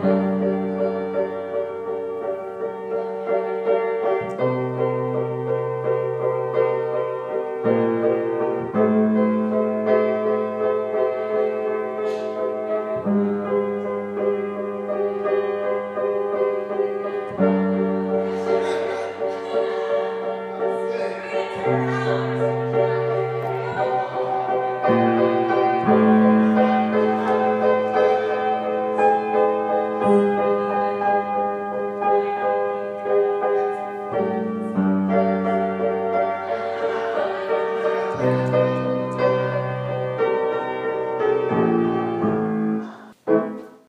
Yeah. Amen.